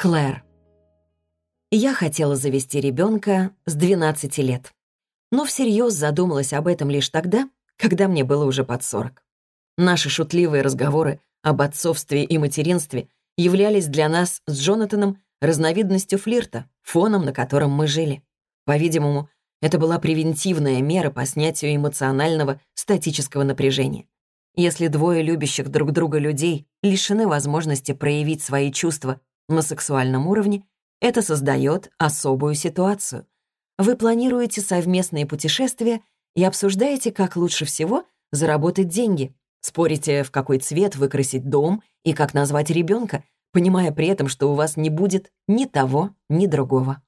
Клэр. Я хотела завести ребенка с 12 лет, но всерьез задумалась об этом лишь тогда, когда мне было уже под 40. Наши шутливые разговоры об отцовстве и материнстве являлись для нас с Джонатаном разновидностью флирта, фоном, на котором мы жили. По-видимому, это была превентивная мера по снятию эмоционального статического напряжения. Если двое любящих друг друга людей лишены возможности проявить свои чувства на сексуальном уровне, это создает особую ситуацию. Вы планируете совместные путешествия и обсуждаете, как лучше всего заработать деньги, спорите, в какой цвет выкрасить дом и как назвать ребенка, понимая при этом, что у вас не будет ни того, ни другого.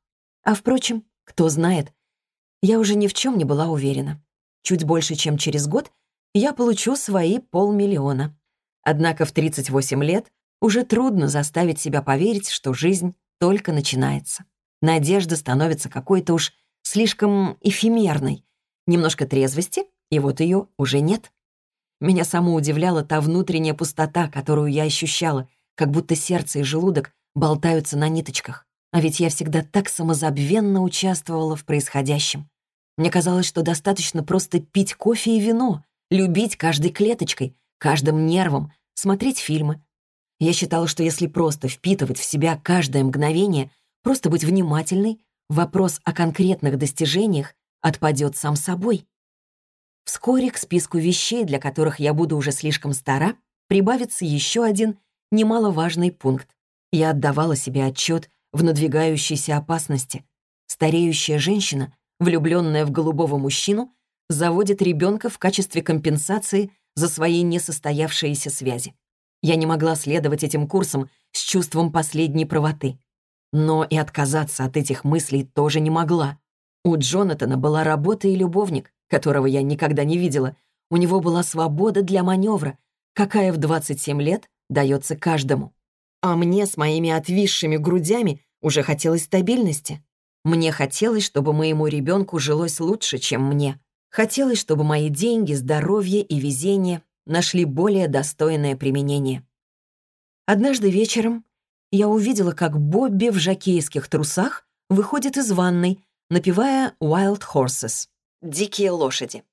А впрочем, кто знает, я уже ни в чем не была уверена. Чуть больше, чем через год, я получу свои полмиллиона. Однако в 38 лет уже трудно заставить себя поверить, что жизнь только начинается. Надежда становится какой-то уж слишком эфемерной. Немножко трезвости, и вот ее уже нет. Меня само удивляла та внутренняя пустота, которую я ощущала, как будто сердце и желудок болтаются на ниточках. А ведь я всегда так самозабвенно участвовала в происходящем. Мне казалось, что достаточно просто пить кофе и вино, любить каждой клеточкой, каждым нервом, смотреть фильмы. Я считала, что если просто впитывать в себя каждое мгновение, просто быть внимательной, вопрос о конкретных достижениях отпадет сам собой. Вскоре к списку вещей, для которых я буду уже слишком стара, прибавится еще один немаловажный пункт. Я отдавала себе отчет в надвигающейся опасности. Стареющая женщина влюбленная в голубого мужчину, заводит ребенка в качестве компенсации за свои несостоявшиеся связи. Я не могла следовать этим курсам с чувством последней правоты. Но и отказаться от этих мыслей тоже не могла. У Джонатана была работа и любовник, которого я никогда не видела. У него была свобода для маневра, какая в 27 лет дается каждому. А мне с моими отвисшими грудями уже хотелось стабильности. Мне хотелось, чтобы моему ребенку жилось лучше, чем мне. Хотелось, чтобы мои деньги, здоровье и везение нашли более достойное применение. Однажды вечером я увидела, как Бобби в жакейских трусах выходит из ванной, напевая «Wild Horses» — «Дикие лошади».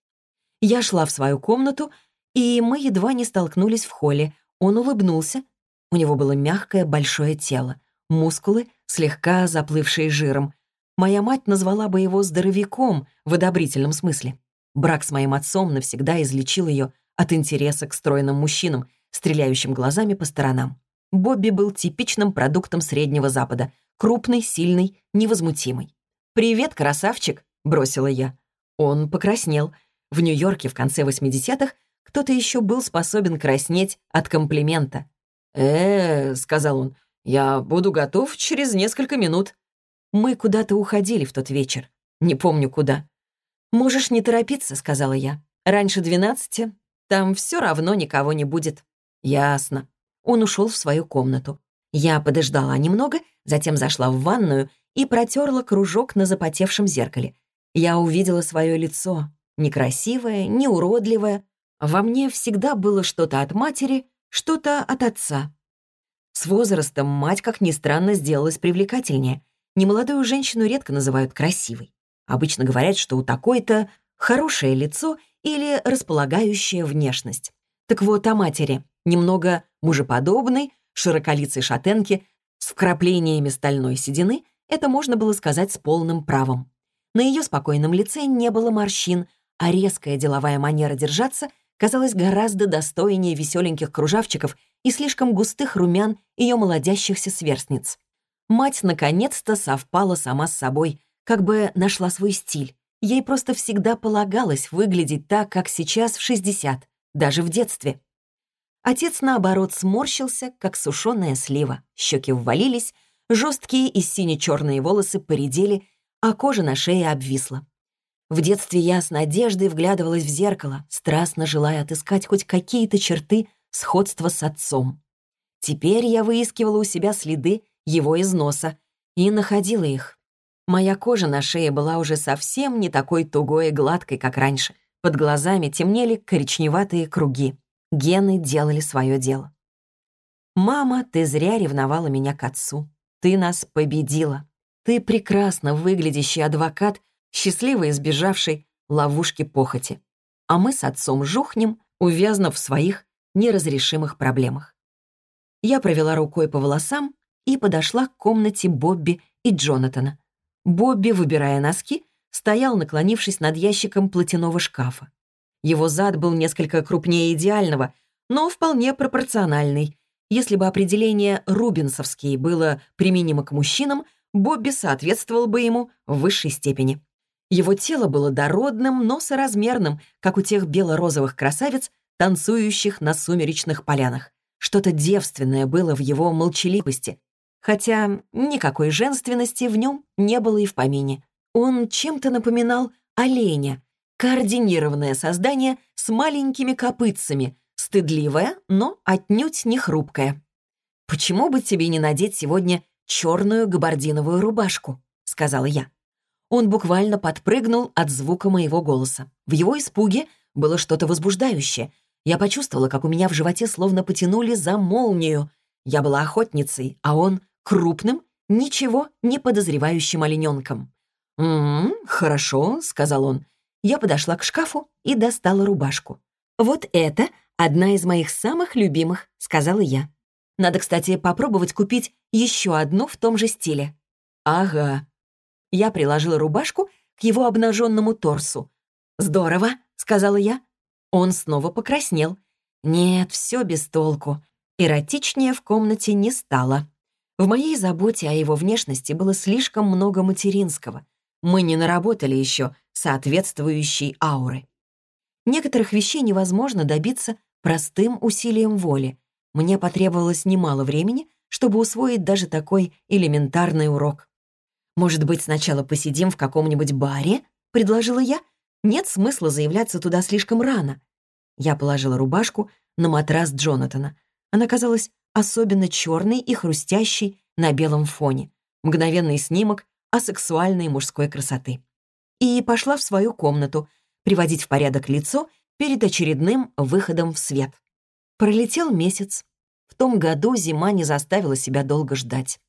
Я шла в свою комнату, и мы едва не столкнулись в холле. Он улыбнулся. У него было мягкое большое тело, мускулы, слегка заплывшие жиром, Моя мать назвала бы его здоровяком в одобрительном смысле. Брак с моим отцом навсегда излечил ее от интереса к стройным мужчинам, стреляющим глазами по сторонам. Бобби был типичным продуктом Среднего Запада. Крупный, сильный, невозмутимый. «Привет, красавчик!» — бросила я. Он покраснел. В Нью-Йорке в конце 80-х кто-то еще был способен краснеть от комплимента. «Э, — сказал он, — я буду готов через несколько минут. Мы куда-то уходили в тот вечер. Не помню куда. «Можешь не торопиться», — сказала я. «Раньше двенадцати. Там все равно никого не будет». «Ясно». Он ушел в свою комнату. Я подождала немного, затем зашла в ванную и протерла кружок на запотевшем зеркале. Я увидела свое лицо. Некрасивое, не уродливое. Во мне всегда было что-то от матери, что-то от отца. С возрастом мать, как ни странно, сделалась привлекательнее. Немолодую женщину редко называют красивой. Обычно говорят, что у такой-то хорошее лицо или располагающая внешность. Так вот, о матери. Немного мужеподобной, широколицей шатенки с вкраплениями стальной седины это можно было сказать с полным правом. На ее спокойном лице не было морщин, а резкая деловая манера держаться казалась гораздо достойнее веселеньких кружавчиков и слишком густых румян ее молодящихся сверстниц. Мать наконец-то совпала сама с собой, как бы нашла свой стиль. Ей просто всегда полагалось выглядеть так, как сейчас в 60, даже в детстве. Отец, наоборот, сморщился, как сушеная слива. Щеки ввалились, жесткие и сине-черные волосы поредели, а кожа на шее обвисла. В детстве я с надеждой вглядывалась в зеркало, страстно желая отыскать хоть какие-то черты сходства с отцом. Теперь я выискивала у себя следы его износа, и находила их. Моя кожа на шее была уже совсем не такой тугой и гладкой, как раньше. Под глазами темнели коричневатые круги. Гены делали свое дело. «Мама, ты зря ревновала меня к отцу. ты нас победила. Ты прекрасно выглядящий адвокат, счастливо избежавший ловушки похоти. А мы с отцом жухнем, увязнув в своих неразрешимых проблемах. Я провела рукой по волосам и подошла к комнате Бобби и Джонатана. Бобби, выбирая носки, стоял, наклонившись над ящиком платяного шкафа. Его зад был несколько крупнее идеального, но вполне пропорциональный. Если бы определение «рубинсовский» было применимо к мужчинам, Бобби соответствовал бы ему в высшей степени. Его тело было дородным, но соразмерным, как у тех бело-розовых красавиц, танцующих на сумеречных полянах. Что-то девственное было в его молчаливости, хотя никакой женственности в нем не было и в помине. Он чем-то напоминал оленя, координированное создание с маленькими копытцами, стыдливое, но отнюдь не хрупкое. «Почему бы тебе не надеть сегодня черную габардиновую рубашку?» — сказала я. Он буквально подпрыгнул от звука моего голоса. В его испуге было что-то возбуждающее. Я почувствовала, как у меня в животе словно потянули за молнию. Я была охотницей, а он — крупным, ничего не подозревающим олененком. «М-м, хорошо», — сказал он. Я подошла к шкафу и достала рубашку. «Вот это одна из моих самых любимых», — сказала я. «Надо, кстати, попробовать купить еще одну в том же стиле». «Ага». Я приложила рубашку к его обнаженному торсу. «Здорово», — сказала я. Он снова покраснел. Нет, все без толку. Эротичнее в комнате не стало. В моей заботе о его внешности было слишком много материнского. Мы не наработали еще соответствующей ауры. Некоторых вещей невозможно добиться простым усилием воли. Мне потребовалось немало времени, чтобы усвоить даже такой элементарный урок. «Может быть, сначала посидим в каком-нибудь баре?» — предложила я. «Нет смысла заявляться туда слишком рано». Я положила рубашку на матрас Джонатана. Она казалась особенно черной и хрустящей на белом фоне. Мгновенный снимок асексуальной мужской красоты и пошла в свою комнату приводить в порядок лицо перед очередным выходом в свет. Пролетел месяц. В том году зима не заставила себя долго ждать.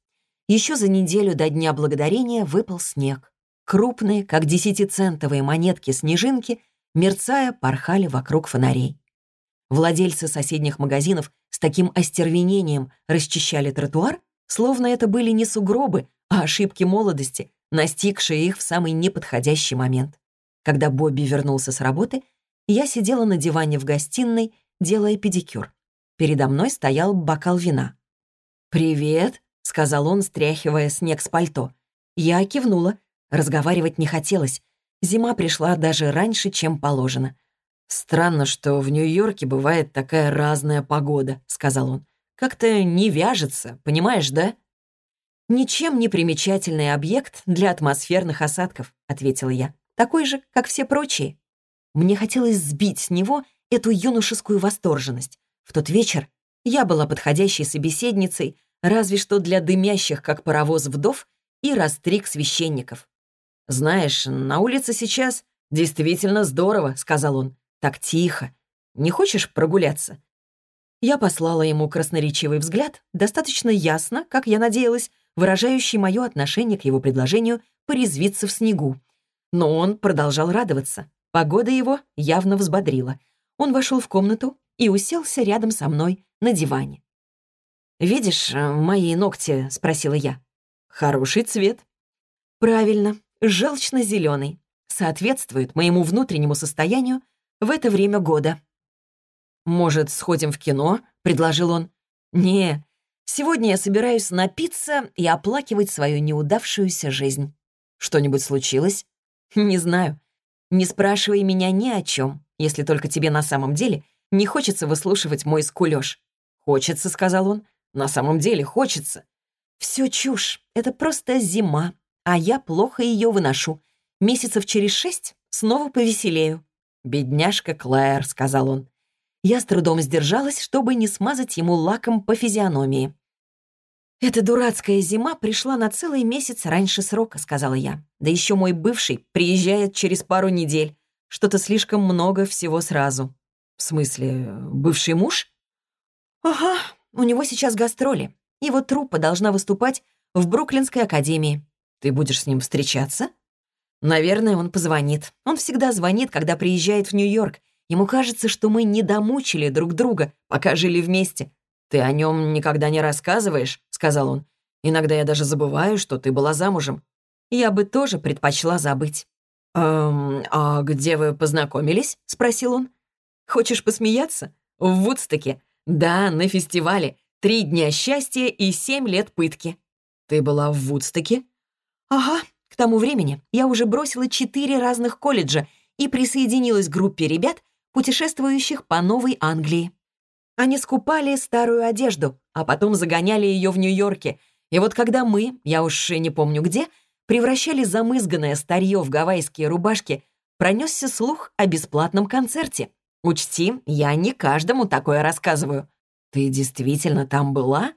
Еще за неделю до Дня Благодарения выпал снег. Крупные, как десятицентовые монетки-снежинки, мерцая, порхали вокруг фонарей. Владельцы соседних магазинов с таким остервенением расчищали тротуар, словно это были не сугробы, а ошибки молодости, настигшие их в самый неподходящий момент. Когда Бобби вернулся с работы, я сидела на диване в гостиной, делая педикюр. Передо мной стоял бокал вина. «Привет», — сказал он, стряхивая снег с пальто. Я кивнула. Разговаривать не хотелось. Зима пришла даже раньше, чем положено. «Странно, что в Нью-Йорке бывает такая разная погода», — сказал он. «Как-то не вяжется, понимаешь, да?» «Ничем не примечательный объект для атмосферных осадков», — ответила я. «Такой же, как все прочие». Мне хотелось сбить с него эту юношескую восторженность. В тот вечер я была подходящей собеседницей, разве что для дымящих, как паровоз вдов, и растриг священников. «Знаешь, на улице сейчас действительно здорово», — сказал он. «Так тихо. Не хочешь прогуляться?» Я послала ему красноречивый взгляд, достаточно ясно, как я надеялась, выражающий мое отношение к его предложению порезвиться в снегу. Но он продолжал радоваться. Погода его явно взбодрила. Он вошел в комнату и уселся рядом со мной на диване. «Видишь э, мои ногти?» — спросила я. «Хороший цвет». «Правильно, желчно-зеленый. Соответствует моему внутреннему состоянию в это время года». «Может, сходим в кино?» — предложил он. «Не, Сегодня я собираюсь напиться и оплакивать свою неудавшуюся жизнь. Что-нибудь случилось? Не знаю. Не спрашивай меня ни о чем, если только тебе на самом деле не хочется выслушивать мой скулёж. «Хочется», — сказал он. «На самом деле хочется». Все чушь. Это просто зима, а я плохо ее выношу. Месяцев через шесть снова повеселею». «Бедняжка Клэр», — сказал он. Я с трудом сдержалась, чтобы не смазать ему лаком по физиономии. «Эта дурацкая зима пришла на целый месяц раньше срока», — сказала я. «Да еще мой бывший приезжает через пару недель. Что-то слишком много всего сразу». «В смысле, бывший муж?» «Ага, у него сейчас гастроли. Его труппа должна выступать в Бруклинской академии. Ты будешь с ним встречаться? Наверное, он позвонит. Он всегда звонит, когда приезжает в Нью-Йорк. Ему кажется, что мы не домучили друг друга, пока жили вместе. «Ты о нем никогда не рассказываешь», — сказал он. «Иногда я даже забываю, что ты была замужем. Я бы тоже предпочла забыть». «Эм, а где вы познакомились?» — спросил он. «Хочешь посмеяться?» «В Вудстоке. Да, на фестивале. Три дня счастья и семь лет пытки». «Ты была в Вудстоке?» «Ага. Тому времени я уже бросила четыре разных колледжа и присоединилась к группе ребят, путешествующих по Новой Англии. Они скупали старую одежду, а потом загоняли ее в Нью-Йорке. И вот когда мы, я уж не помню где, превращали замызганное старье в гавайские рубашки, пронесся слух о бесплатном концерте. Учти, я не каждому такое рассказываю. Ты действительно там была?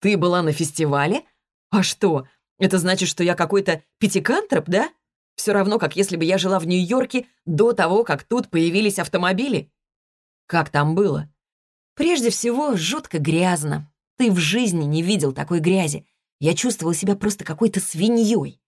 Ты была на фестивале? А что, это значит, что я какой-то пятикантроп, да? Все равно, как если бы я жила в Нью-Йорке до того, как тут появились автомобили. Как там было? Прежде всего, жутко грязно. Ты в жизни не видел такой грязи. Я чувствовала себя просто какой-то свиньей.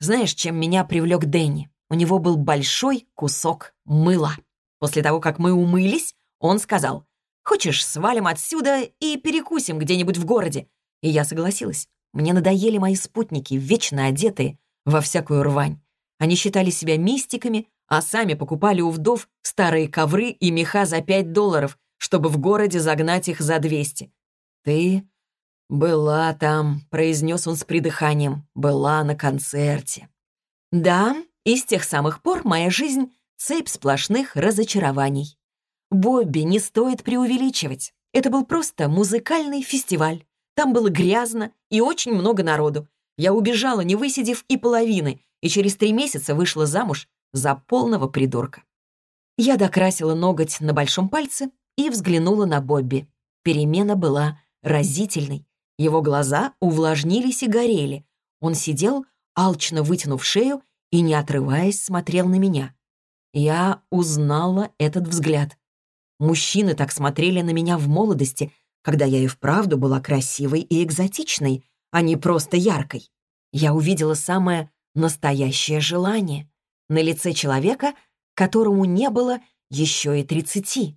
Знаешь, чем меня привлек Дэнни? У него был большой кусок мыла. После того, как мы умылись, он сказал, «Хочешь, свалим отсюда и перекусим где-нибудь в городе?» И я согласилась. Мне надоели мои спутники, вечно одетые во всякую рвань. Они считали себя мистиками, а сами покупали у вдов старые ковры и меха за пять долларов, чтобы в городе загнать их за двести. «Ты «Была там», — произнес он с придыханием, — «была на концерте». «Да, и с тех самых пор моя жизнь — цепь сплошных разочарований. Бобби не стоит преувеличивать. Это был просто музыкальный фестиваль. Там было грязно и очень много народу. Я убежала, не высидев и половины, и через три месяца вышла замуж за полного придурка. Я докрасила ноготь на большом пальце и взглянула на Бобби. Перемена была разительной. Его глаза увлажнились и горели. Он сидел, алчно вытянув шею и, не отрываясь, смотрел на меня. Я узнала этот взгляд. Мужчины так смотрели на меня в молодости, когда я и вправду была красивой и экзотичной, а не просто яркой. Я увидела самое настоящее желание на лице человека, которому не было еще и тридцати.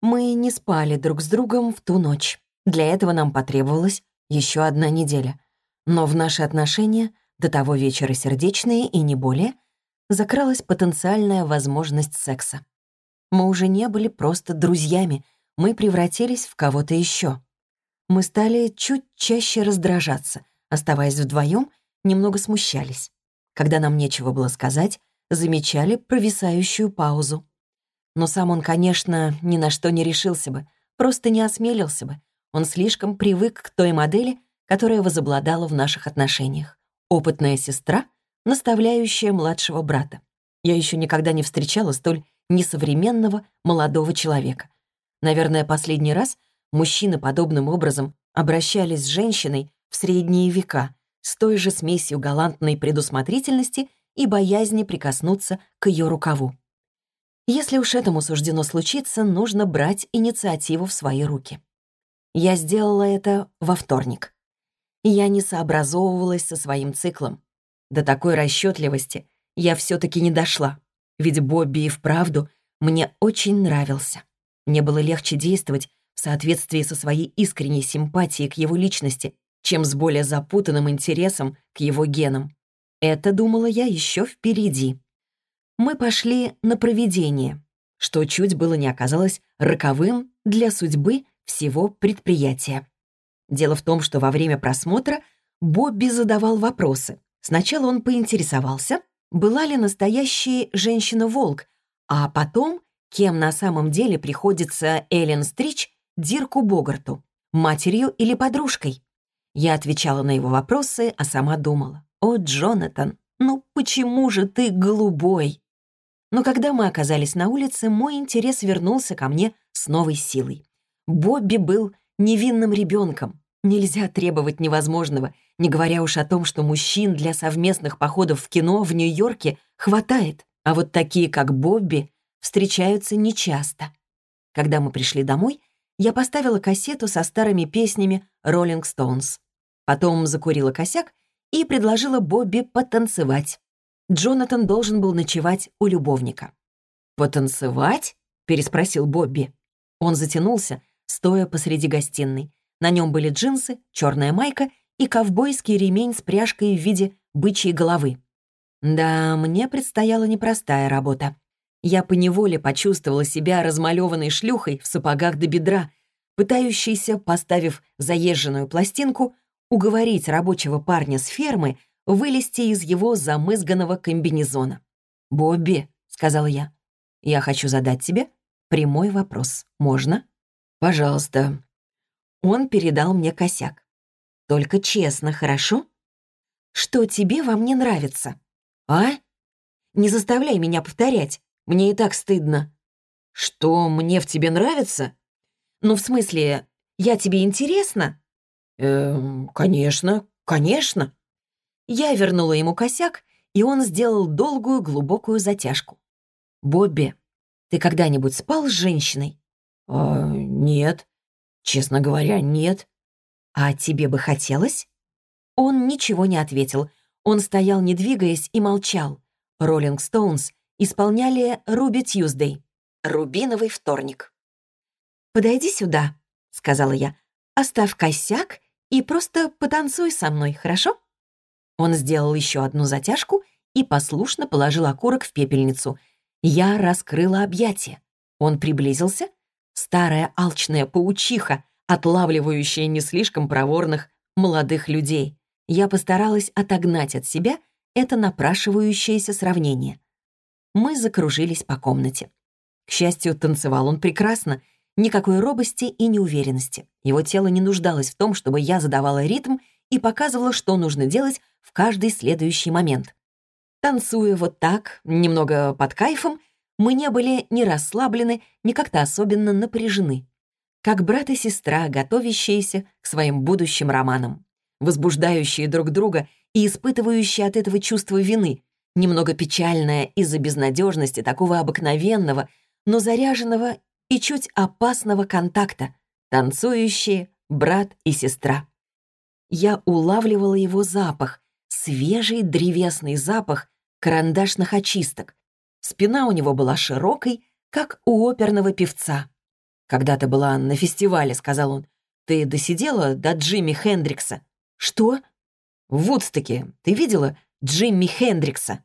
Мы не спали друг с другом в ту ночь. Для этого нам потребовалась еще одна неделя. Но в наши отношения, до того вечера сердечные и не более, закралась потенциальная возможность секса. Мы уже не были просто друзьями, мы превратились в кого-то еще. Мы стали чуть чаще раздражаться, оставаясь вдвоем, немного смущались. Когда нам нечего было сказать, замечали провисающую паузу. Но сам он, конечно, ни на что не решился бы, просто не осмелился бы, он слишком привык к той модели, которая возобладала в наших отношениях. Опытная сестра, наставляющая младшего брата. Я еще никогда не встречала столь несовременного молодого человека. Наверное, последний раз мужчины подобным образом обращались с женщиной в средние века с той же смесью галантной предусмотрительности и боязни прикоснуться к ее рукаву. Если уж этому суждено случиться, нужно брать инициативу в свои руки. Я сделала это во вторник. Я не сообразовывалась со своим циклом. До такой расчетливости я все таки не дошла, ведь Бобби и вправду мне очень нравился. Мне было легче действовать в соответствии со своей искренней симпатией к его личности, чем с более запутанным интересом к его генам. Это, думала я, еще впереди. Мы пошли на проведение, что чуть было не оказалось роковым для судьбы всего предприятия. Дело в том, что во время просмотра Бобби задавал вопросы. Сначала он поинтересовался, была ли настоящая женщина-волк, а потом, кем на самом деле приходится Эллен Стрич Дирку Богарту, матерью или подружкой. Я отвечала на его вопросы, а сама думала, «О, Джонатан, ну почему же ты голубой?» Но когда мы оказались на улице, мой интерес вернулся ко мне с новой силой. Бобби был невинным ребенком. Нельзя требовать невозможного, не говоря уж о том, что мужчин для совместных походов в кино в Нью-Йорке хватает, а вот такие, как Бобби, встречаются нечасто. Когда мы пришли домой, я поставила кассету со старыми песнями «Роллинг Стоунс». Потом закурила косяк и предложила Бобби потанцевать. Джонатан должен был ночевать у любовника. «Потанцевать?» — переспросил Бобби. Он затянулся, стоя посреди гостиной. На нем были джинсы, черная майка и ковбойский ремень с пряжкой в виде бычьей головы. Да, мне предстояла непростая работа. Я поневоле почувствовала себя размалеванной шлюхой в сапогах до бедра, пытающейся, поставив заезженную пластинку, уговорить рабочего парня с фермы вылезти из его замызганного комбинезона. «Бобби», — сказала я, — «я хочу задать тебе прямой вопрос. Можно?» «Пожалуйста». Он передал мне косяк. «Только честно, хорошо?» «Что тебе во мне нравится?» «А?» «Не заставляй меня повторять. Мне и так стыдно». «Что мне в тебе нравится?» «Ну, в смысле, я тебе интересна?» «Эм, конечно, конечно». Я вернула ему косяк, и он сделал долгую глубокую затяжку. «Бобби, ты когда-нибудь спал с женщиной?» «А, нет. Честно говоря, нет». «А тебе бы хотелось?» Он ничего не ответил. Он стоял, не двигаясь, и молчал. «Роллинг Стоунс» исполняли «Руби Тьюздей» — «Рубиновый вторник». «Подойди сюда», — сказала я. «Оставь косяк и просто потанцуй со мной, хорошо?» Он сделал еще одну затяжку и послушно положил окурок в пепельницу. Я раскрыла объятия. Он приблизился. Старая алчная паучиха, отлавливающая не слишком проворных молодых людей. Я постаралась отогнать от себя это напрашивающееся сравнение. Мы закружились по комнате. К счастью, танцевал он прекрасно — Никакой робости и неуверенности. Его тело не нуждалось в том, чтобы я задавала ритм и показывала, что нужно делать в каждый следующий момент. Танцуя вот так, немного под кайфом, мы не были ни расслаблены, ни как-то особенно напряжены. Как брат и сестра, готовящиеся к своим будущим романам. Возбуждающие друг друга и испытывающие от этого чувство вины, немного печальное из-за безнадежности такого обыкновенного, но заряженного и чуть опасного контакта, танцующие брат и сестра. Я улавливала его запах, свежий древесный запах карандашных очисток. Спина у него была широкой, как у оперного певца. «Когда ты была на фестивале», — сказал он, — «ты досидела до Джимми Хендрикса?» «Что?» «В Вудстоке. Ты видела Джимми Хендрикса?»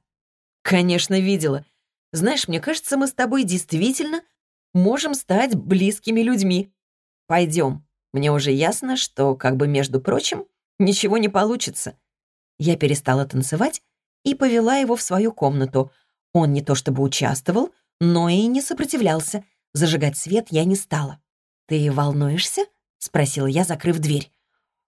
«Конечно, видела. Знаешь, мне кажется, мы с тобой действительно можем стать близкими людьми. Пойдем. Мне уже ясно, что, как бы между прочим, ничего не получится. Я перестала танцевать и повела его в свою комнату. Он не то чтобы участвовал, но и не сопротивлялся. Зажигать свет я не стала. «Ты волнуешься?» — спросила я, закрыв дверь.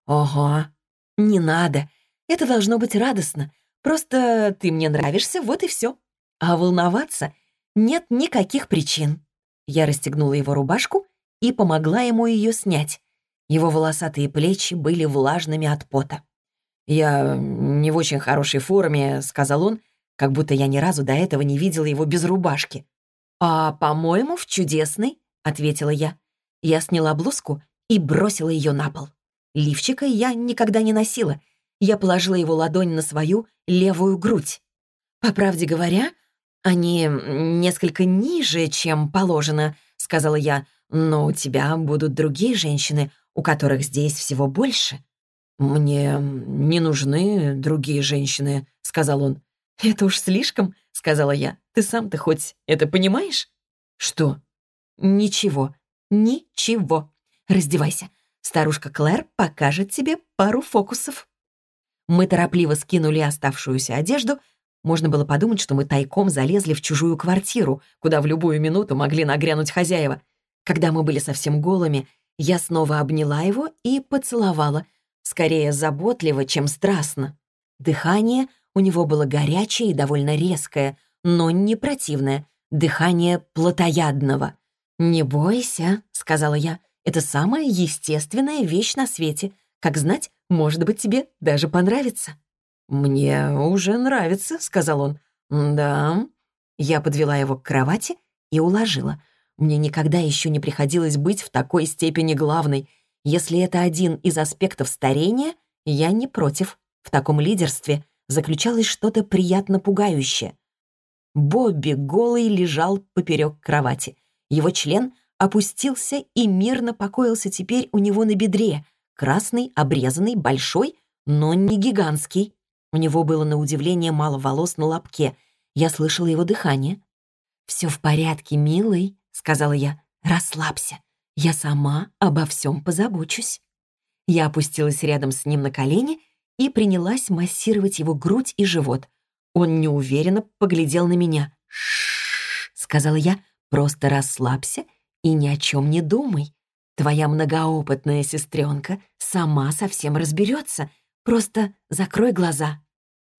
«Ага. Не надо. Это должно быть радостно. Просто ты мне нравишься, вот и все. А волноваться нет никаких причин». Я расстегнула его рубашку и помогла ему ее снять. Его волосатые плечи были влажными от пота. «Я не в очень хорошей форме», — сказал он, как будто я ни разу до этого не видела его без рубашки. «А, по-моему, в чудесной», — ответила я. Я сняла блузку и бросила ее на пол. Лифчика я никогда не носила. Я положила его ладонь на свою левую грудь. По правде говоря, «Они несколько ниже, чем положено», — сказала я, «но у тебя будут другие женщины, у которых здесь всего больше». «Мне не нужны другие женщины», — сказал он. «Это уж слишком», — сказала я. «Ты сам-то хоть это понимаешь?» «Что?» «Ничего, ничего. Раздевайся. Старушка Клэр покажет тебе пару фокусов». Мы торопливо скинули оставшуюся одежду — можно было подумать, что мы тайком залезли в чужую квартиру, куда в любую минуту могли нагрянуть хозяева. Когда мы были совсем голыми, я снова обняла его и поцеловала, скорее заботливо, чем страстно. Дыхание у него было горячее и довольно резкое, но не противное, дыхание плотоядного. «Не бойся», — сказала я, — «это самая естественная вещь на свете. Как знать, может быть, тебе даже понравится». «Мне уже нравится», — сказал он. «Да». Я подвела его к кровати и уложила. Мне никогда еще не приходилось быть в такой степени главной. Если это один из аспектов старения, Я не против. В таком лидерстве заключалось что-то приятно пугающее. Бобби голый лежал поперек кровати. Его член опустился и мирно покоился теперь у него на бедре. Красный, обрезанный, большой, но не гигантский. У него было на удивление мало волос на лобке. Я слышала его дыхание. «Все в порядке, милый», — сказала я. «Расслабься. Я сама обо всем позабочусь». Я опустилась рядом с ним на колени и принялась массировать его грудь и живот. Он неуверенно поглядел на меня. «Ш-ш-ш», сказала я, — «просто расслабься и ни о чем не думай. Твоя многоопытная сестренка сама совсем разберется. Просто закрой глаза».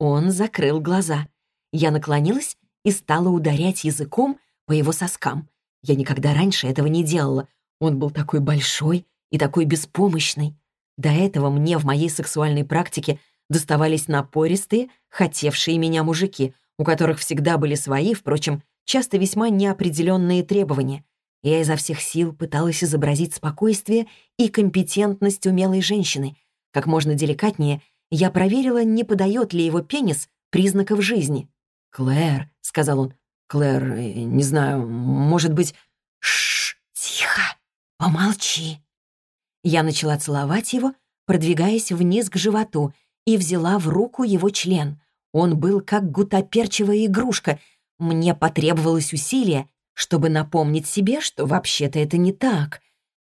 Он закрыл глаза. Я наклонилась и стала ударять языком по его соскам. Я никогда раньше этого не делала. Он был такой большой и такой беспомощный. До этого мне в моей сексуальной практике доставались напористые, хотевшие меня мужики, у которых всегда были свои, впрочем, часто весьма неопределенные требования. Я изо всех сил пыталась изобразить спокойствие и компетентность умелой женщины. Как можно деликатнее, я проверила, не подает ли его пенис признаков жизни. «Клэр», — сказал он, — «Клэр, э, не знаю, может быть...» «Шш, тихо, помолчи». Я начала целовать его, продвигаясь вниз к животу, и взяла в руку его член. Он был как гутоперчивая игрушка. Мне потребовалось усилие, чтобы напомнить себе, что вообще-то это не так.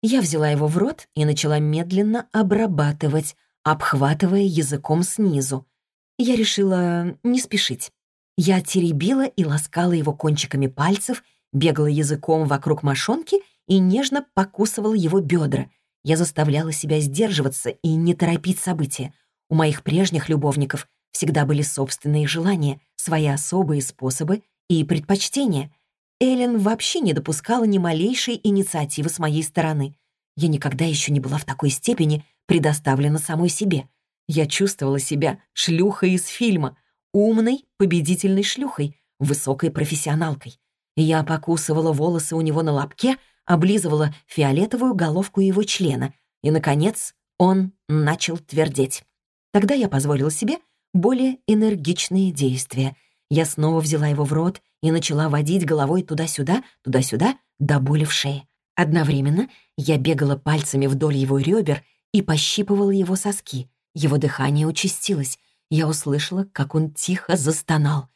Я взяла его в рот и начала медленно обрабатывать, обхватывая языком снизу. Я решила не спешить. Я теребила и ласкала его кончиками пальцев, бегала языком вокруг мошонки и нежно покусывала его бедра. Я заставляла себя сдерживаться и не торопить события. У моих прежних любовников всегда были собственные желания, свои особые способы и предпочтения — Эллен вообще не допускала ни малейшей инициативы с моей стороны. Я никогда еще не была в такой степени предоставлена самой себе. Я чувствовала себя шлюхой из фильма, умной, победительной шлюхой, высокой профессионалкой. Я покусывала волосы у него на лобке, облизывала фиолетовую головку его члена, и, наконец, он начал твердеть. Тогда я позволила себе более энергичные действия. Я снова взяла его в рот и начала водить головой туда-сюда, туда-сюда, до боли в шее. Одновременно я бегала пальцами вдоль его ребер и пощипывала его соски. Его дыхание участилось. Я услышала, как он тихо застонал.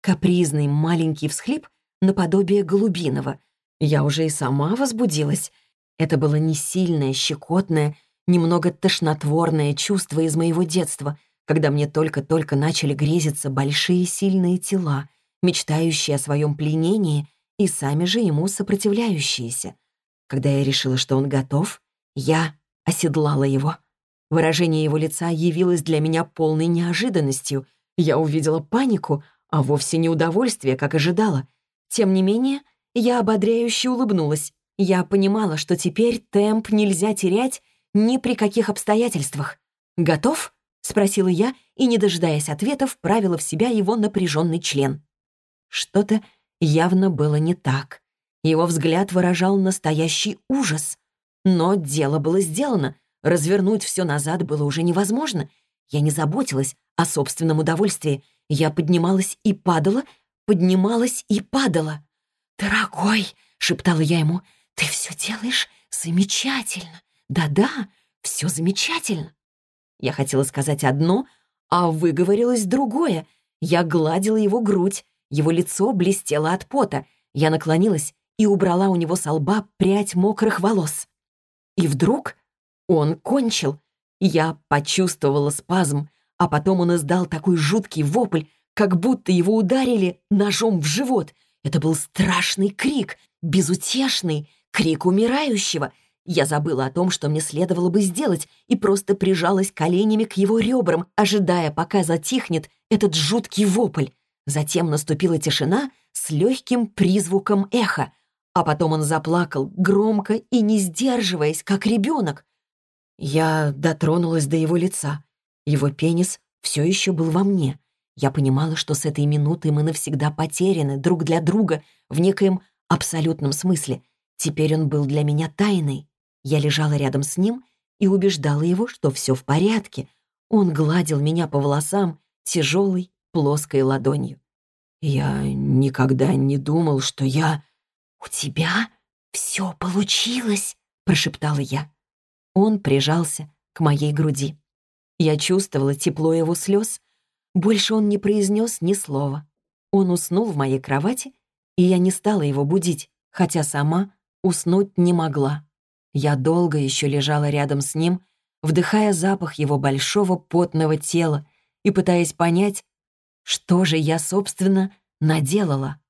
Капризный маленький всхлип наподобие голубиного. Я уже и сама возбудилась. Это было не сильное, щекотное, немного тошнотворное чувство из моего детства, когда мне только-только начали грезиться большие сильные тела, мечтающие о своем пленении и сами же ему сопротивляющиеся. Когда я решила, что он готов, я оседлала его. Выражение его лица явилось для меня полной неожиданностью. Я увидела панику, а вовсе не удовольствие, как ожидала. Тем не менее, я ободряюще улыбнулась. Я понимала, что теперь темп нельзя терять ни при каких обстоятельствах. «Готов?» — спросила я и, не дожидаясь ответа, вправила в себя его напряженный член. Что-то явно было не так. Его взгляд выражал настоящий ужас. Но дело было сделано. Развернуть все назад было уже невозможно. Я не заботилась о собственном удовольствии. Я поднималась и падала, поднималась и падала. «Дорогой», — шептала я ему, — «ты все делаешь замечательно. Да-да, все замечательно». Я хотела сказать одно, а выговорилось другое. Я гладила его грудь, его лицо блестело от пота. Я наклонилась и убрала у него со лба прядь мокрых волос. И вдруг он кончил. Я почувствовала спазм, а потом он издал такой жуткий вопль, как будто его ударили ножом в живот. Это был страшный крик, безутешный, крик умирающего. Я забыла о том, что мне следовало бы сделать, и просто прижалась коленями к его ребрам, ожидая, пока затихнет этот жуткий вопль. Затем наступила тишина с легким призвуком эха, а потом он заплакал громко и не сдерживаясь, как ребенок. Я дотронулась до его лица. Его пенис все еще был во мне. Я понимала, что с этой минуты мы навсегда потеряны друг для друга в некоем абсолютном смысле. Теперь он был для меня тайной. Я лежала рядом с ним и убеждала его, что все в порядке. Он гладил меня по волосам тяжелой, плоской ладонью. «Я никогда не думал, что я...» «У тебя все получилось», — прошептала я. Он прижался к моей груди. Я чувствовала тепло его слез. Больше он не произнес ни слова. Он уснул в моей кровати, и я не стала его будить, хотя сама уснуть не могла. Я долго еще лежала рядом с ним, вдыхая запах его большого потного тела и пытаясь понять, что же я, собственно, наделала.